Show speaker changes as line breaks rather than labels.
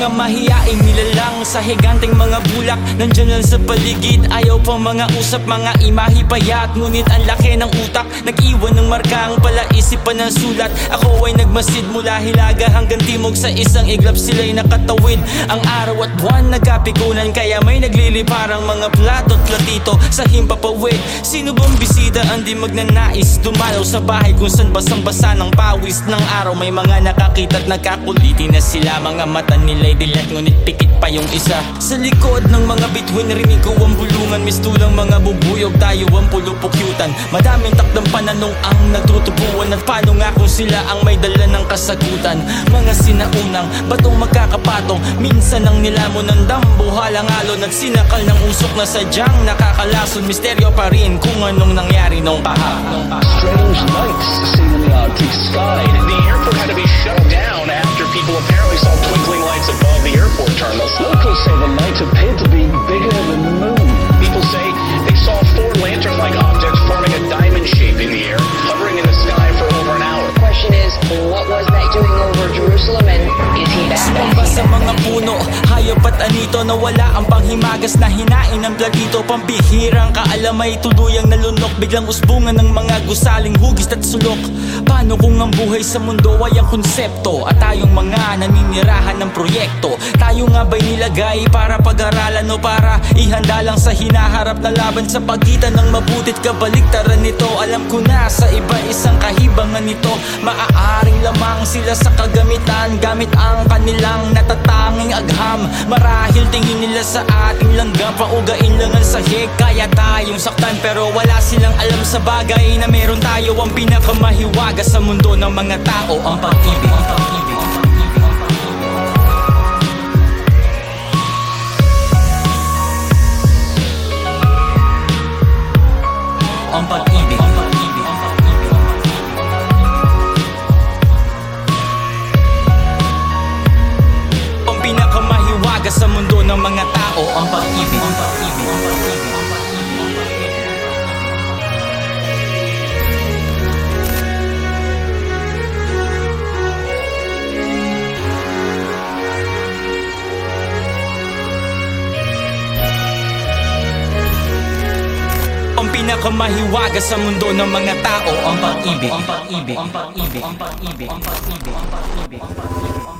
Mga mahiyaing nilalang sa higanteng mga bulak. Nandyan lang sa paligid, ayaw pang mga usap Mga imahi payat, ngunit ang laki ng utak Nag-iwan ng marka ang palaisip pa ng sulat. Ako ay nagmasid mula hilaga hanggang timog Sa isang iglap. Sila'y nakatawid Ang araw at buwan nagkapikunan Kaya may nagliliparang mga plato at platito Sa himpapawid. Sino bang bisita ang di magnanais? Dumalaw sa bahay kung saan basang-basa ng pawis. Ng araw May mga nakakita at nagkakuliti na sila. Mga mata nila'y dilat ngunit pikit pa yung isa. Sa likod ng mga bituin rinig ko ang bulungan. Mistulang mga bubuyog tayo ang pulupukyutan. Madaming takdang pananong ang nagtutubuan At paano nga kung sila ang may dala ng kasagutan? Mga sinaunang batong magkakapatong? Minsan ang nilamon ng dambo halang-alon. At sinakal ng usok na sadyang nakakalason. Misteryo pa rin kung anong nangyari nung kahapon
Strange
airport terminals.
Locals say the lights appeared to be bigger than the moon.
People say they saw four lantern-like objects forming a diamond shape in the air, hovering in the sky for over an hour.
question is, what was that doing over Jerusalem and is he back?
Sa mga puno, hayop at anito na wala ang panghimagas na hinain ng platito Pambihirang kaalamay tuluyang nalunok Biglang usbungan ng mga gusaling hugis at sulok. Paano kung ang buhay sa mundo ay ang konsepto? At tayong mga naninirahan ng proyekto. Tayo nga ba'y nilagay para pag-aralan o para ihanda lang sa hinaharap na laban? Sa pagitan ng mabutit kabaliktaran nito Alam ko na sa iba isang kahibangan nito. Maaaring lamang sila sa kagamitan Gamit ang kanilang natatanging agham Marahil tingin nila sa ating langgam Paugain lang ang sahig Kaya tayong saktan Pero wala silang alam sa bagay Na meron tayo. Ang pinakamahiwaga Sa mundo ng mga tao Ang pag-ibig. Ang pag-ibig sa mundo ng mga tao Ang pag-ibig Ang pag-ibig Ang pag-ibig Ang pinakamahiwaga sa mundo ng mga tao Ang pag-ibig Ang pag-ibig Ang pag-ibig Ang pag-ibig Ang pag-ibig Ang pag-ibig Ang pag-ibig